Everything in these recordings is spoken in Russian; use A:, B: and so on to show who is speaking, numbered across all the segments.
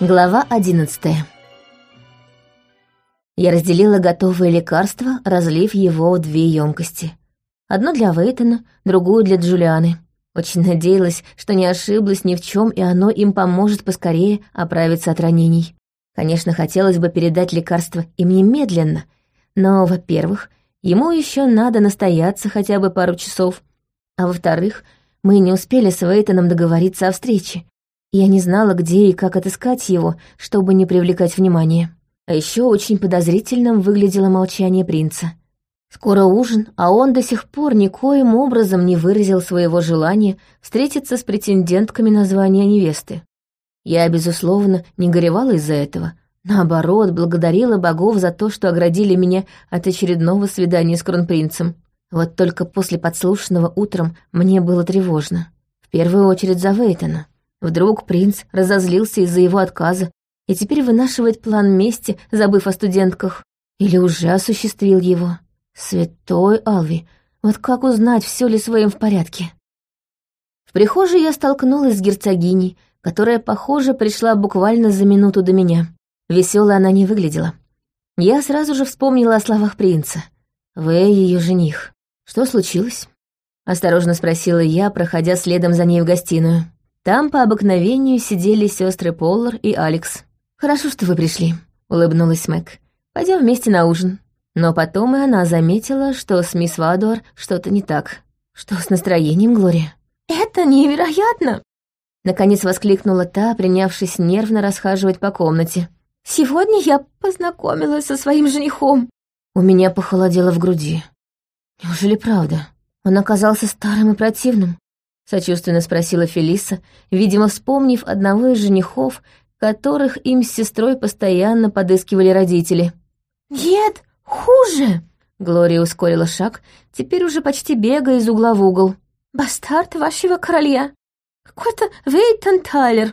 A: Глава одиннадцатая. Я разделила готовые лекарства, разлив его в две емкости. Одну для Вейтона, другую для Джулианы. Очень надеялась, что не ошиблась ни в чем, и оно им поможет поскорее оправиться от ранений. Конечно, хотелось бы передать лекарство им немедленно, но, во-первых, ему еще надо настояться хотя бы пару часов, а во-вторых, мы не успели с Вейтоном договориться о встрече, я не знала, где и как отыскать его, чтобы не привлекать внимания. А еще очень подозрительным выглядело молчание принца. Скоро ужин, а он до сих пор никоим образом не выразил своего желания встретиться с претендентками на звание невесты. Я, безусловно, не горевала из-за этого. Наоборот, благодарила богов за то, что оградили меня от очередного свидания с кронпринцем. Вот только после подслушанного утром мне было тревожно. В первую очередь за Вейтона. Вдруг принц разозлился из-за его отказа и теперь вынашивает план мести, забыв о студентках. Или уже осуществил его. Святой Алви, вот как узнать, все ли своим в порядке? В прихожей я столкнулась с герцогиней, которая, похоже, пришла буквально за минуту до меня. Веселой она не выглядела. Я сразу же вспомнила о словах принца. Вы ее жених. Что случилось? Осторожно спросила я, проходя следом за ней в гостиную. Там по обыкновению сидели сестры Поллар и Алекс. «Хорошо, что вы пришли», — улыбнулась Мэг. Пойдем вместе на ужин». Но потом и она заметила, что с мисс Вадуар что-то не так. «Что с настроением, Глория?»
B: «Это невероятно!»
A: Наконец воскликнула та, принявшись нервно расхаживать по комнате.
B: «Сегодня я познакомилась со своим женихом».
A: У меня похолодело в груди. Неужели правда? Он оказался старым и противным. Сочувственно спросила Фелиса, видимо, вспомнив одного из женихов, которых им с сестрой постоянно подыскивали родители.
B: «Нет, хуже!»
A: Глория ускорила шаг, теперь уже почти бегая из угла в угол.
B: «Бастард вашего короля! Какой-то Вейтон Тайлер!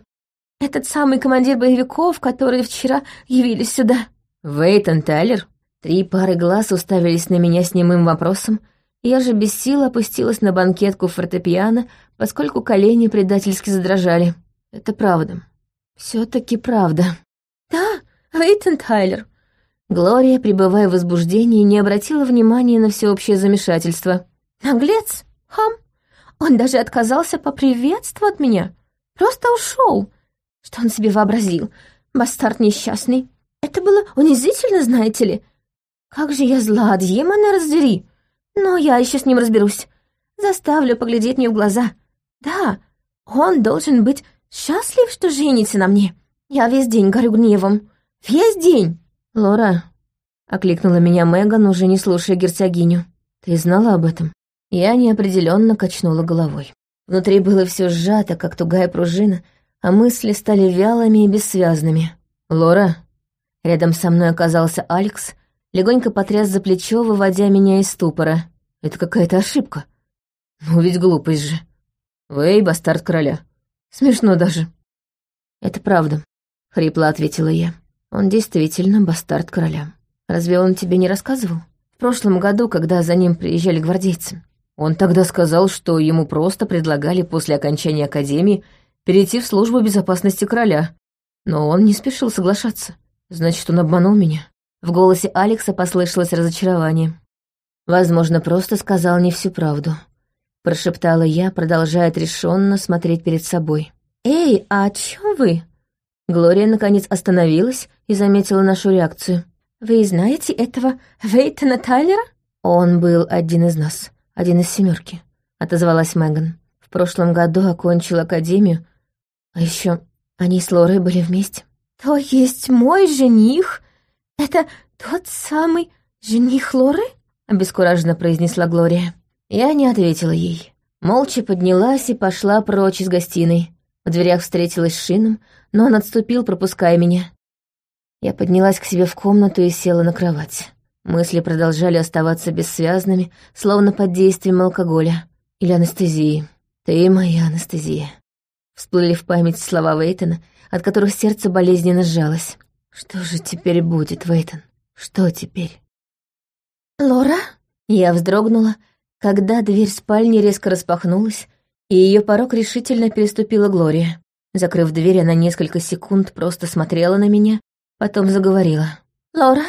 B: Этот самый командир боевиков, которые вчера явились сюда!»
A: «Вейтон Тайлер?» Три пары глаз уставились на меня с немым вопросом, я же без сил опустилась на банкетку фортепиано, поскольку колени предательски задрожали. Это правда. все таки правда.
B: «Да, Вейтон Тайлер».
A: Глория, пребывая в возбуждении, не обратила внимания на всеобщее замешательство.
B: «Наглец, хам. Он даже отказался поприветствовать меня. Просто ушел. Что он себе вообразил? Бастард несчастный. Это было унизительно, знаете ли. Как же я зла, демона раздери. Но я еще с ним разберусь. Заставлю поглядеть мне в глаза. Да, он должен быть счастлив, что женится на мне. Я весь день горю гневом. Весь день.
A: Лора, окликнула меня Меган, уже не слушая герцогиню. Ты знала об этом? Я неопределенно качнула головой. Внутри было все сжато, как тугая пружина, а мысли стали вялыми и бессвязными. Лора. Рядом со мной оказался Алекс, легонько потряс за плечо, выводя меня из ступора. Это какая-то ошибка. Ну ведь глупость же. Вэй, бастард короля. Смешно даже. Это правда, хрипло ответила я. Он действительно бастард короля. Разве он тебе не рассказывал? В прошлом году, когда за ним приезжали гвардейцы. Он тогда сказал, что ему просто предлагали после окончания академии перейти в службу безопасности короля. Но он не спешил соглашаться. Значит, он обманул меня. В голосе Алекса послышалось разочарование. Возможно, просто сказал не всю правду. Прошептала я, продолжая отрешенно смотреть перед собой. «Эй, а о чем вы?» Глория, наконец, остановилась и заметила нашу реакцию.
B: «Вы знаете этого Вейтона Тайлера?»
A: «Он был один из нас, один из семерки», — отозвалась Меган. «В прошлом году окончил академию, а еще они с Лорой были вместе».
B: «То есть мой жених «Это тот самый жених Лоры?» — обескураженно произнесла Глория.
A: Я не ответила ей. Молча поднялась и пошла прочь из гостиной. В дверях встретилась с Шином, но он отступил, пропуская меня. Я поднялась к себе в комнату и села на кровать. Мысли продолжали оставаться бессвязными, словно под действием алкоголя или анестезии. «Ты моя анестезия». Всплыли в память слова Вейтона, от которых сердце болезненно сжалось. Что же теперь будет, Вейтон? Что теперь?
B: Лора?
A: Я вздрогнула, когда дверь спальни резко распахнулась, и ее порог решительно переступила Глория. Закрыв дверь, она несколько секунд просто смотрела на меня, потом заговорила.
B: «Лора,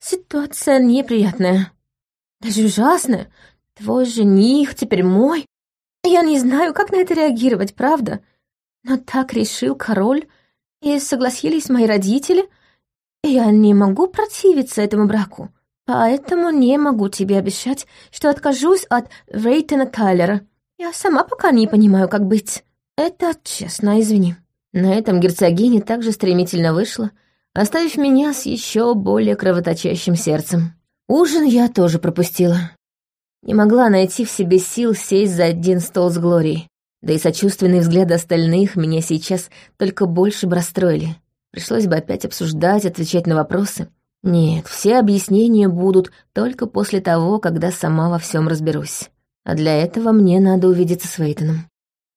B: ситуация неприятная. Даже ужасная. Твой жених теперь мой. Я не знаю, как на это реагировать, правда? Но так решил король, и согласились мои родители, я не могу противиться этому браку. Поэтому не могу тебе обещать, что откажусь от Рейтена Тайлера. Я сама пока не понимаю, как быть. Это честно, извини».
A: На этом герцогиня также стремительно вышла, оставив меня с еще более кровоточащим сердцем. Ужин я тоже пропустила. Не могла найти в себе сил сесть за один стол с Глорией. Да и сочувственные взгляды остальных меня сейчас только больше бы расстроили. Пришлось бы опять обсуждать, отвечать на вопросы. Нет, все объяснения будут только после того, когда сама во всем разберусь. А для этого мне надо увидеться с Вейтоном.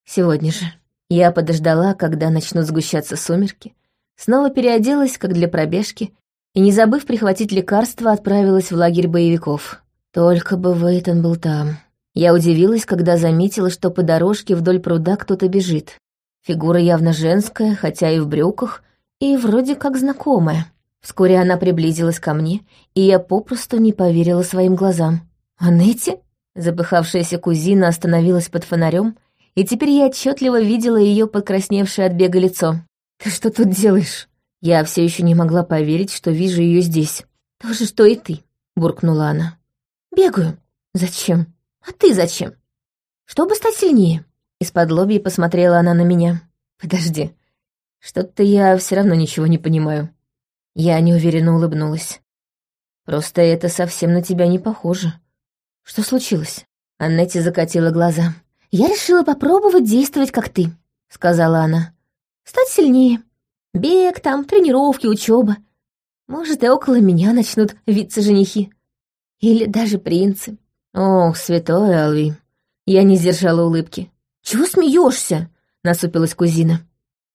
A: Сегодня же. Я подождала, когда начнут сгущаться сумерки, снова переоделась, как для пробежки, и, не забыв прихватить лекарства, отправилась в лагерь боевиков. Только бы Вейтон был там. Я удивилась, когда заметила, что по дорожке вдоль пруда кто-то бежит. Фигура явно женская, хотя и в брюках, и вроде как знакомая. Вскоре она приблизилась ко мне, и я попросту не поверила своим глазам. «Анетти?» Запыхавшаяся кузина остановилась под фонарем, и теперь я отчетливо видела ее покрасневшее от бега лицо. «Ты что тут делаешь?» Я все еще не могла поверить, что вижу ее здесь. «То же, что и ты», — буркнула она. «Бегаю. Зачем? А ты зачем? Чтобы стать сильнее». Из-под лобья посмотрела она на меня. «Подожди. Что-то я все равно ничего не понимаю». Я неуверенно улыбнулась. «Просто это совсем на тебя не похоже. Что случилось?» Аннетти закатила глаза. «Я решила попробовать действовать, как ты», — сказала она. «Стать сильнее. Бег там, тренировки, учеба. Может, и около меня начнут виться женихи. Или даже принцы. Ох, святой Алви. Я не сдержала улыбки. Чего смеешься? насупилась кузина.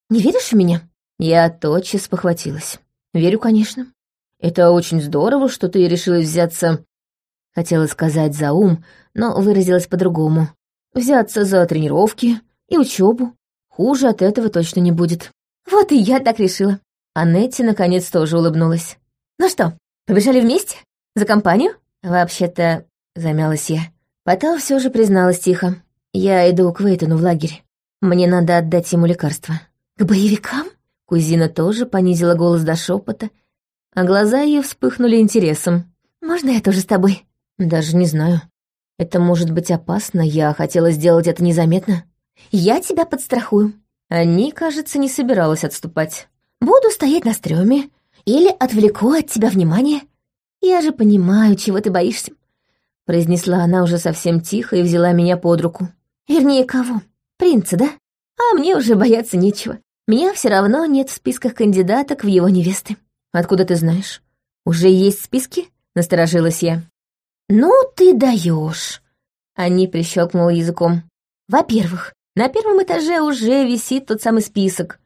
A: Не веришь в меня? Я тотчас похватилась. Верю, конечно. Это очень здорово, что ты решила взяться... Хотела сказать за ум, но выразилась по-другому. Взяться за тренировки и учебу. Хуже от этого точно не будет. Вот и я так решила. Аннетти наконец тоже улыбнулась. Ну что, побежали вместе? За компанию? Вообще-то, замялась я. Потом все же призналась тихо. Я иду к Вейтону в лагерь. Мне надо отдать ему лекарство. К боевикам? Кузина тоже понизила голос до шепота, а глаза ее вспыхнули интересом. «Можно я тоже с тобой?» «Даже не знаю. Это может быть опасно, я хотела сделать это незаметно». «Я тебя подстрахую», они, кажется, не собиралась отступать. «Буду стоять на стреме или отвлеку от тебя внимание. Я же понимаю, чего ты боишься», — произнесла она уже совсем тихо и взяла меня под руку. «Вернее, кого? Принца, да? А мне уже бояться нечего. Меня все равно нет в списках кандидаток в его невесты». «Откуда ты знаешь? Уже есть списки?» — насторожилась я. «Ну ты даешь!» — Они прищелкнула языком. «Во-первых, на первом этаже уже висит тот самый список.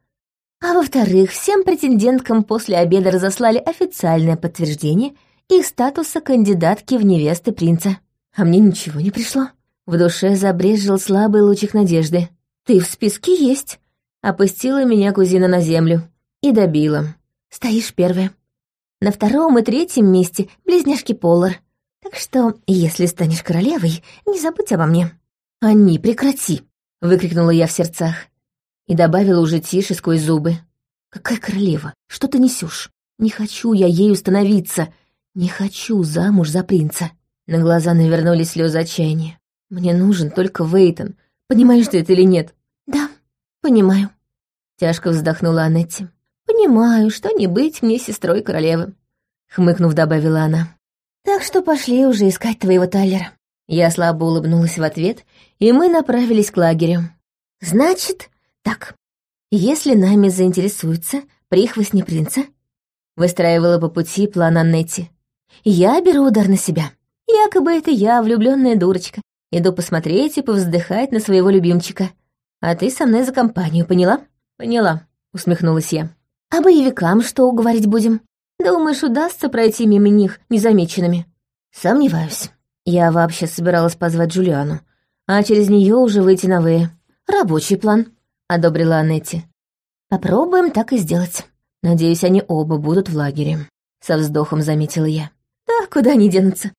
A: А во-вторых, всем претенденткам после обеда разослали официальное подтверждение их статуса кандидатки в невесты принца. А мне ничего не пришло. В душе забрезжил слабый лучик надежды. «Ты в списке есть», — опустила меня кузина на землю и добила. «Стоишь первая. На втором и третьем месте близняшки Полар. Так что, если станешь королевой, не забудь обо мне». «Они, прекрати», — выкрикнула я в сердцах. И добавила уже тише сквозь зубы. «Какая королева? Что ты несешь? Не хочу я ею становиться. Не хочу замуж за принца». На глаза навернулись слезы отчаяния. «Мне нужен только Вейтон. Понимаешь ты это или нет?» «Да, понимаю», — тяжко вздохнула Анетти. «Понимаю, что не быть мне сестрой королевы», — хмыкнув, добавила она. «Так что пошли уже искать твоего Тайлера». Я слабо улыбнулась в ответ, и мы направились к лагерю. «Значит, так, если нами заинтересуются прихвостни принца», выстраивала по пути план Аннетти, «я беру удар на себя. Якобы это я, влюбленная дурочка, иду посмотреть и повздыхать на своего любимчика. А ты со мной за компанию, поняла?» «Поняла», — усмехнулась я. «А боевикам что уговорить будем? Думаешь, удастся пройти мимо них незамеченными?» «Сомневаюсь». Я вообще собиралась позвать Джулиану, а через нее уже выйти на Вэя. «Рабочий план», — одобрила Аннетти. Попробуем так и сделать. Надеюсь, они оба будут в лагере. Со вздохом заметила я.
B: Да, куда они денутся?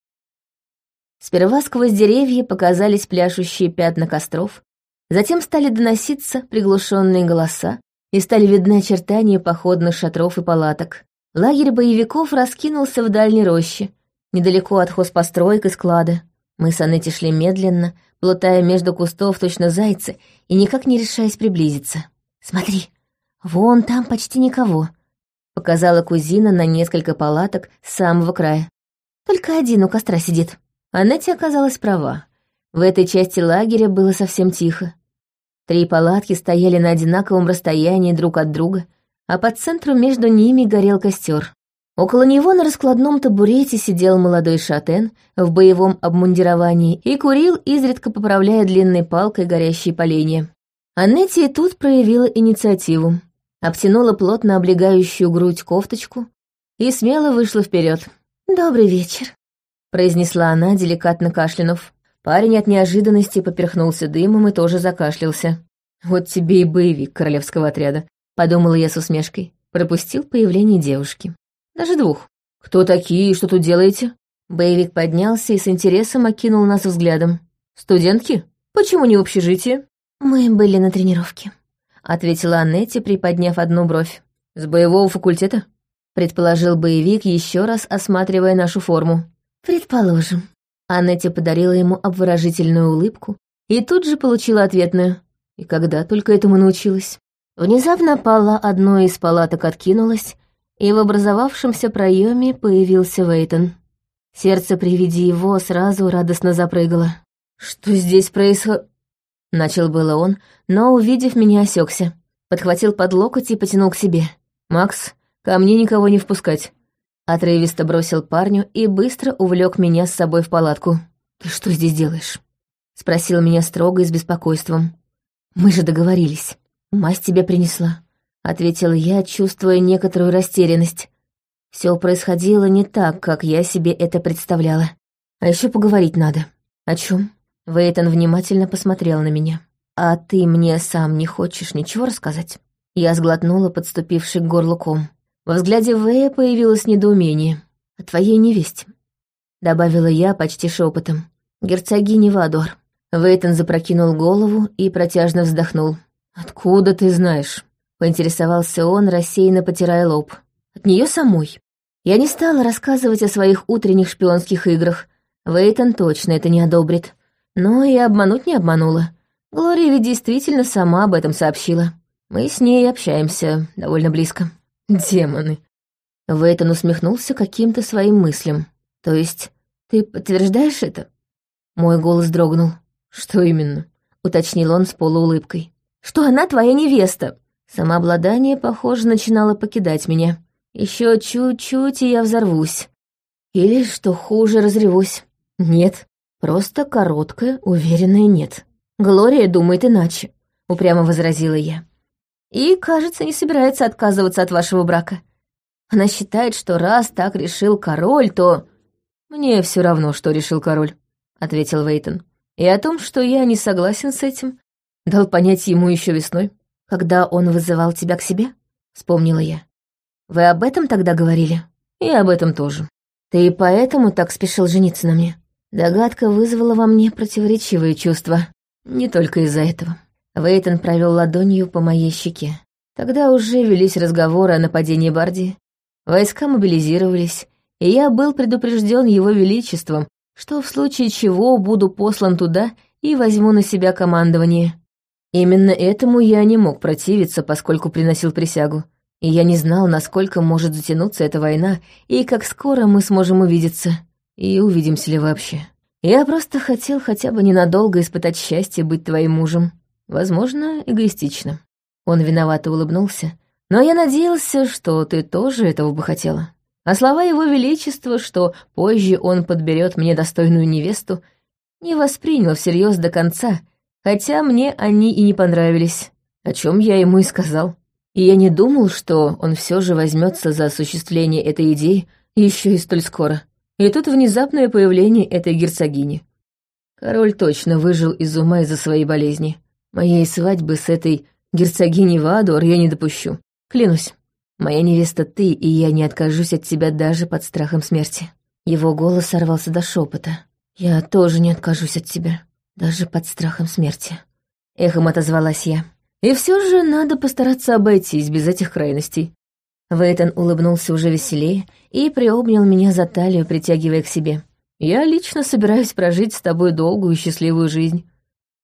A: Сперва сквозь деревья показались пляшущие пятна костров, затем стали доноситься приглушенные голоса и стали видны очертания походных шатров и палаток. Лагерь боевиков раскинулся в дальней роще, недалеко от хозпостроек и склада. Мы с Анетти шли медленно, плутая между кустов точно зайцы и никак не решаясь приблизиться. «Смотри, вон там почти никого», — показала кузина на несколько палаток с самого края. «Только один у костра сидит». Анетти оказалась права. В этой части лагеря было совсем тихо. Три палатки стояли на одинаковом расстоянии друг от друга, а по центру между ними горел костер. Около него на раскладном табурете сидел молодой шатен в боевом обмундировании и курил, изредка поправляя длинной палкой горящие поленья. Аннетти тут проявила инициативу, обтянула плотно облегающую грудь кофточку и смело вышла вперед. «Добрый вечер», произнесла она, деликатно кашлянув. Парень от неожиданности поперхнулся дымом и тоже закашлялся. «Вот тебе и боевик королевского отряда», — подумала я с усмешкой. Пропустил появление девушки. Даже двух. «Кто такие и что тут делаете?» Боевик поднялся и с интересом окинул нас взглядом. «Студентки? Почему не в общежитии?»
B: «Мы были на тренировке», —
A: ответила Аннетти, приподняв одну бровь. «С боевого факультета?» — предположил боевик, еще раз осматривая нашу форму.
B: «Предположим».
A: Аннетти подарила ему обворожительную улыбку и тут же получила ответную. И когда только этому научилась. Внезапно пала одной из палаток откинулась, и в образовавшемся проеме появился Вейтон. Сердце при виде его сразу радостно запрыгало. «Что здесь происходит?» Начал было он, но, увидев меня, осекся. Подхватил под локоть и потянул к себе. «Макс, ко мне никого не впускать. Отрывисто бросил парню и быстро увлек меня с собой в палатку. «Ты что здесь делаешь?» Спросил меня строго и с беспокойством. «Мы же договорились. Мась тебе принесла», — ответила я, чувствуя некоторую растерянность. Все происходило не так, как я себе это представляла. А еще поговорить надо. О чем? Вейтон внимательно посмотрел на меня. «А ты мне сам не хочешь ничего рассказать?» Я сглотнула подступивший к горлу ком. Во взгляде Вэя появилось недоумение. «О твоей невесте», — добавила я почти шепотом. «Герцогиня Вадор». Вейтон запрокинул голову и протяжно вздохнул. «Откуда ты знаешь?» — поинтересовался он, рассеянно потирая лоб. «От нее самой. Я не стала рассказывать о своих утренних шпионских играх. Вейтон точно это не одобрит. Но и обмануть не обманула. Глория ведь действительно сама об этом сообщила. Мы с ней общаемся довольно близко». Демоны. Вейтон усмехнулся каким-то своим мыслям. То есть, ты подтверждаешь это? Мой голос дрогнул. Что именно? Уточнил он с полуулыбкой. Что она твоя невеста. Самообладание, похоже, начинало покидать меня. Еще чуть-чуть, и я взорвусь. Или, что хуже, разревусь. Нет, просто короткое, уверенное нет. Глория думает иначе, упрямо возразила я и, кажется, не собирается отказываться от вашего брака. Она считает, что раз так решил король, то... Мне все равно, что решил король, — ответил Вейтон. И о том, что я не согласен с этим, дал понять ему еще весной. Когда он вызывал тебя к себе, — вспомнила я. Вы об этом тогда говорили? И об этом тоже. Ты и поэтому так спешил жениться на мне? Догадка вызвала во мне противоречивые чувства. Не только из-за этого. Вейтон провел ладонью по моей щеке. Тогда уже велись разговоры о нападении Барди. Войска мобилизировались, и я был предупрежден его величеством, что в случае чего буду послан туда и возьму на себя командование. Именно этому я не мог противиться, поскольку приносил присягу. И я не знал, насколько может затянуться эта война, и как скоро мы сможем увидеться. И увидимся ли вообще. Я просто хотел хотя бы ненадолго испытать счастье быть твоим мужем. Возможно, эгоистично. Он виновато улыбнулся. Но я надеялся, что ты тоже этого бы хотела. А слова его величества, что позже он подберет мне достойную невесту, не воспринял всерьез до конца, хотя мне они и не понравились, о чем я ему и сказал. И я не думал, что он все же возьмется за осуществление этой идеи еще и столь скоро. И тут внезапное появление этой герцогини. Король точно выжил из ума из-за своей болезни. Моей свадьбы с этой Герцогини Вадор я не допущу. Клянусь. Моя невеста ты, и я не откажусь от тебя даже под страхом смерти. Его голос сорвался до шепота. Я тоже не откажусь от тебя, даже под страхом смерти. Эхом отозвалась я. И все же надо постараться обойтись без этих крайностей. Вейтон улыбнулся уже веселее и приобнял меня за талию, притягивая к себе. «Я лично собираюсь прожить с тобой долгую и счастливую жизнь.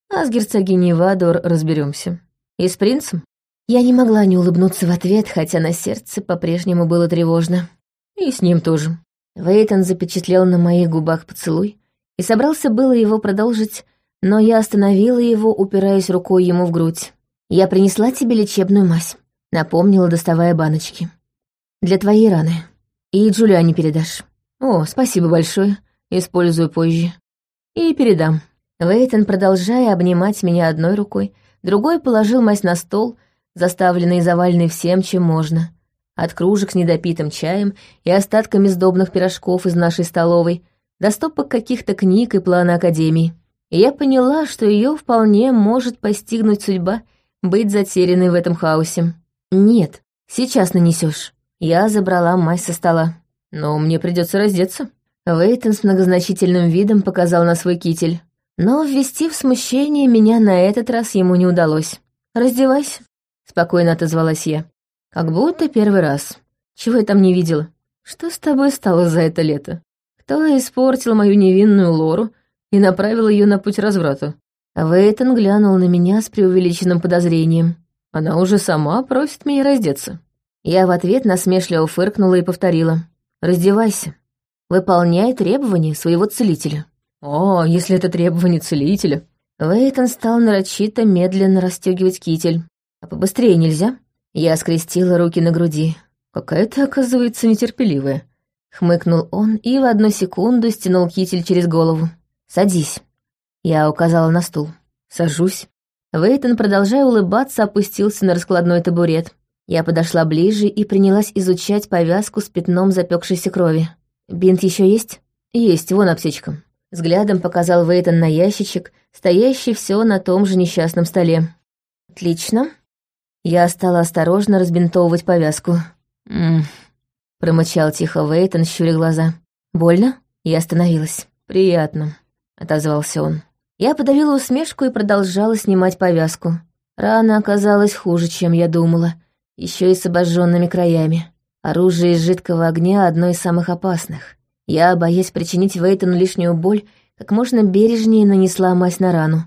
A: А с герцогиней Вадор разберемся. И с принцем?» Я не могла не улыбнуться в ответ, хотя на сердце по-прежнему было тревожно. И с ним тоже. Вейтон запечатлел на моих губах поцелуй и собрался было его продолжить, но я остановила его, упираясь рукой ему в грудь. «Я принесла тебе лечебную мазь», — напомнила, доставая баночки. «Для твоей раны. И Джулиане передашь. О, спасибо большое, использую позже. И передам». Вейтон, продолжая обнимать меня одной рукой, другой положил мазь на стол, заставленный и заваленный всем, чем можно. От кружек с недопитым чаем и остатками сдобных пирожков из нашей столовой до стопок каких-то книг и плана Академии. И я поняла, что ее вполне может постигнуть судьба быть затерянной в этом хаосе. Нет, сейчас нанесешь. Я забрала мазь со стола. Но мне придется раздеться. Вейтон с многозначительным видом показал на свой китель. Но ввести в смущение меня на этот раз ему не удалось. «Раздевайся», — спокойно отозвалась я. «Как будто первый раз. Чего я там не видела? Что с тобой стало за это лето? Кто испортил мою невинную Лору и направил ее на путь разврата?» Вейтон глянул на меня с преувеличенным подозрением. Она уже сама просит меня раздеться. Я в ответ насмешливо фыркнула и повторила. «Раздевайся. Выполняй требования своего целителя». «О, если это требование целителя!» Вейтон стал нарочито медленно расстегивать китель. «А побыстрее нельзя?» Я скрестила руки на груди. «Какая ты, оказывается, нетерпеливая!» Хмыкнул он и в одну секунду стянул китель через голову. «Садись!» Я указала на стул. «Сажусь». Вейтон, продолжая улыбаться, опустился на раскладной табурет. Я подошла ближе и принялась изучать повязку с пятном запекшейся крови. «Бинт еще есть?» «Есть, вон аптечка». Взглядом показал Вейтон на ящичек, стоящий все на том же несчастном столе. «Отлично». Я стала осторожно разбинтовывать повязку. «Ммм...» Промычал тихо Вейтон, щуря глаза. «Больно?» Я остановилась. «Приятно», — отозвался он. Я подавила усмешку и продолжала снимать повязку. Рана оказалась хуже, чем я думала, еще и с обожженными краями. Оружие из жидкого огня — одно из самых опасных. Я, боясь причинить Вейтону лишнюю боль, как можно бережнее нанесла мазь на рану.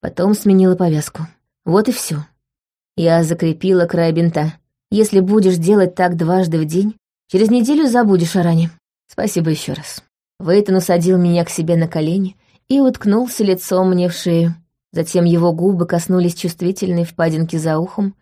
A: Потом сменила повязку. Вот и все. Я закрепила край бинта. Если будешь делать так дважды в день, через неделю забудешь о ране. Спасибо еще раз. Вейтон усадил меня к себе на колени и уткнулся лицом мне в шею. Затем его губы коснулись чувствительной впадинки за ухом,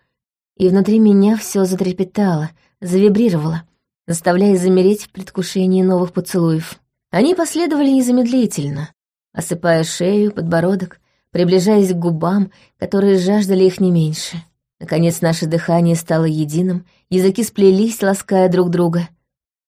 A: и внутри меня все затрепетало, завибрировало — заставляя замереть в предвкушении новых поцелуев. Они последовали незамедлительно, осыпая шею, подбородок, приближаясь к губам, которые жаждали их не меньше. Наконец наше дыхание стало единым, языки сплелись, лаская друг друга.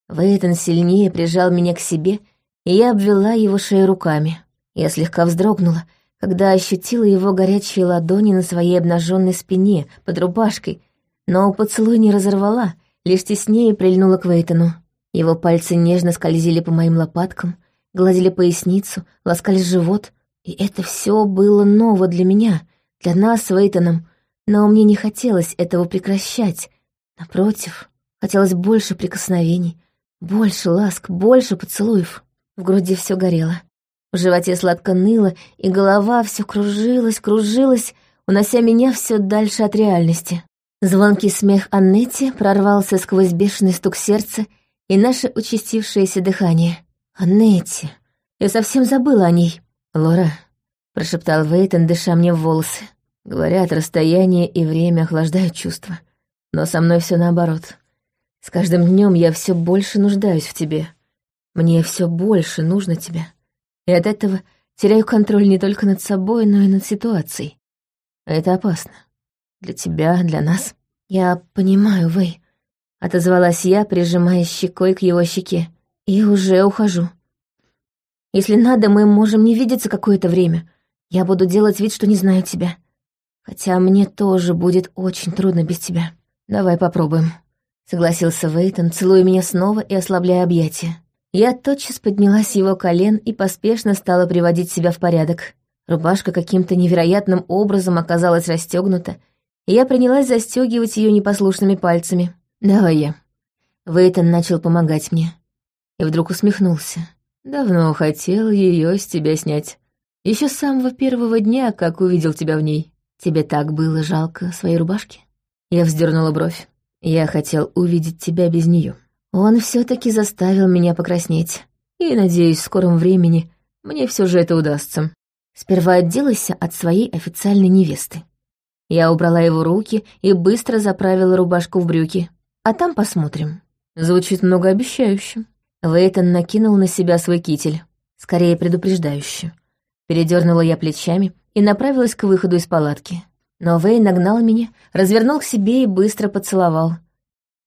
A: Вейтон сильнее прижал меня к себе, и я обвела его шею руками. Я слегка вздрогнула, когда ощутила его горячие ладони на своей обнаженной спине, под рубашкой, но поцелуй не разорвала — лишь теснее прильнула к Вейтону. Его пальцы нежно скользили по моим лопаткам, гладили поясницу, ласкали живот. И это все было ново для меня, для нас с Вейтоном, но мне не хотелось этого прекращать. Напротив, хотелось больше прикосновений, больше ласк, больше поцелуев. В груди все горело. В животе сладко ныло, и голова все кружилась, кружилась, унося меня все дальше от реальности. Звонкий смех Аннетти прорвался сквозь бешеный стук сердца и наше участившееся дыхание. «Аннетти! Я совсем забыла о ней!» «Лора!» — прошептал Вейтон, дыша мне в волосы. «Говорят, расстояние и время охлаждают чувства. Но со мной все наоборот. С каждым днем я все больше нуждаюсь в тебе. Мне все больше нужно тебя. И от этого теряю контроль не только над собой, но и над ситуацией. Это опасно. Для тебя, для нас. Я понимаю, Вэй. Отозвалась я, прижимая щекой к его щеке. И уже ухожу. Если надо, мы можем не видеться какое-то время. Я буду делать вид, что не знаю тебя. Хотя мне тоже будет очень трудно без тебя. Давай попробуем. Согласился Вейтон, целуя меня снова и ослабляя объятия. Я тотчас поднялась с его колен и поспешно стала приводить себя в порядок. Рубашка каким-то невероятным образом оказалась расстегнута, я принялась застегивать ее непослушными пальцами. «Давай я». Вейтон начал помогать мне. И вдруг усмехнулся. «Давно хотел ее с тебя снять. Еще с самого первого дня, как увидел тебя в ней. Тебе так было жалко своей рубашки?» Я вздернула бровь. Я хотел увидеть тебя без нее. Он все-таки заставил меня покраснеть. И, надеюсь, в скором времени мне все же это удастся. Сперва отделайся от своей официальной невесты. Я убрала его руки и быстро заправила рубашку в брюки. А там посмотрим. Звучит многообещающе. Вейтон накинул на себя свой китель. Скорее предупреждающе. Передернула я плечами и направилась к выходу из палатки. Но Вей нагнал меня, развернул к себе и быстро поцеловал.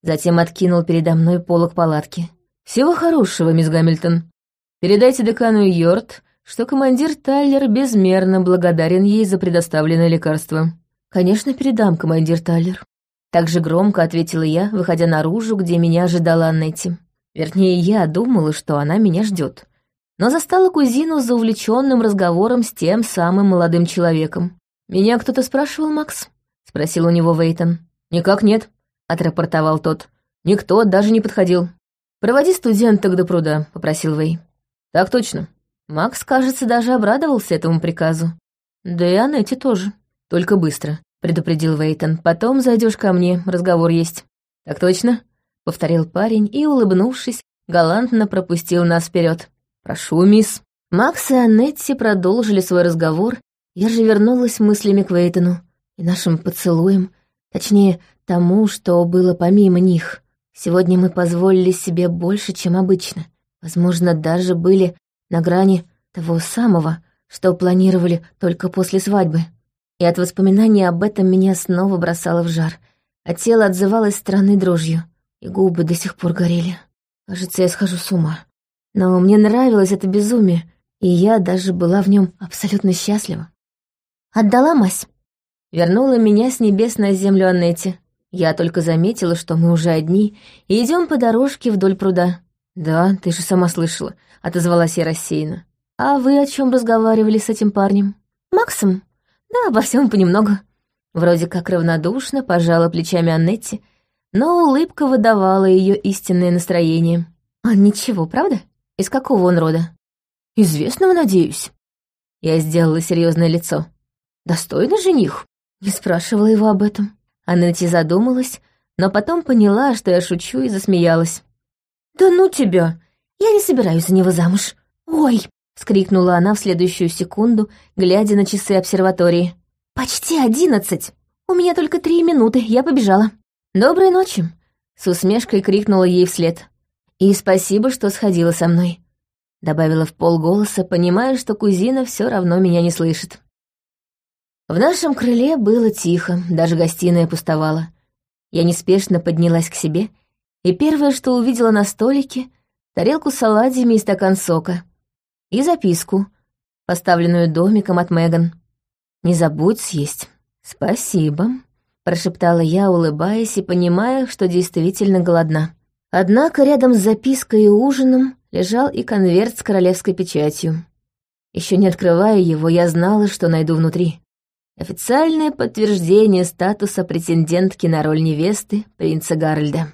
A: Затем откинул передо мной полок палатки. «Всего хорошего, мисс Гамильтон. Передайте декану Йорт, что командир Тайлер безмерно благодарен ей за предоставленное лекарство». «Конечно, передам, командир Тайлер». Так же громко ответила я, выходя наружу, где меня ожидала Аннетти. Вернее, я думала, что она меня ждет, но застала кузину за увлеченным разговором с тем самым молодым человеком. «Меня кто-то спрашивал, Макс?» — спросил у него Вейтон. «Никак нет», — отрапортовал тот. «Никто даже не подходил». «Проводи студенток до пруда», — попросил Вей. «Так точно». Макс, кажется, даже обрадовался этому приказу. Да и Анетти тоже. «Только быстро», — предупредил Вейтон. «Потом зайдешь ко мне, разговор есть». «Так точно», — повторил парень и, улыбнувшись, галантно пропустил нас вперед. «Прошу, мисс». Макс и Аннетти продолжили свой разговор, я же вернулась мыслями к Вейтону и нашим поцелуям, точнее, тому, что было помимо них. Сегодня мы позволили себе больше, чем обычно. Возможно, даже были на грани того самого, что планировали только после свадьбы. И от воспоминаний об этом меня снова бросало в жар, а тело отзывалось странной дрожью, и губы до сих пор горели. Кажется, я схожу с ума. Но мне нравилось это безумие, и я даже была в нем абсолютно счастлива. Отдала мась. Вернула меня с небес на землю Аннете. Я только заметила, что мы уже одни, и идем по дорожке вдоль пруда. «Да, ты же сама слышала», — отозвалась я рассеянно. «А вы о чем разговаривали с этим парнем?» «Максом?» «Да, обо всем понемногу». Вроде как равнодушно пожала плечами Аннетти, но улыбка выдавала ее истинное настроение. «А ничего, правда? Из какого он рода?» «Известного, надеюсь». Я сделала серьезное лицо. Достойный жених?» Не спрашивала его об этом. Аннетти задумалась, но потом поняла, что я шучу, и засмеялась. «Да ну тебя! Я не собираюсь за него замуж!» «Ой!» — вскрикнула она в следующую секунду, глядя на часы обсерватории. «Почти одиннадцать! У меня только три минуты, я побежала!» «Доброй ночи!» — с усмешкой крикнула ей вслед. «И спасибо, что сходила со мной», — добавила в полголоса, понимая, что кузина все равно меня не слышит. В нашем крыле было тихо, даже гостиная пустовала. Я неспешно поднялась к себе, и первое, что увидела на столике, тарелку с оладьями и стакан сока. И записку, поставленную домиком от Меган. «Не забудь съесть». «Спасибо», — прошептала я, улыбаясь и понимая, что действительно голодна. Однако рядом с запиской и ужином лежал и конверт с королевской печатью. Еще не открывая его, я знала, что найду внутри. Официальное подтверждение статуса претендентки на роль невесты принца Гарольда.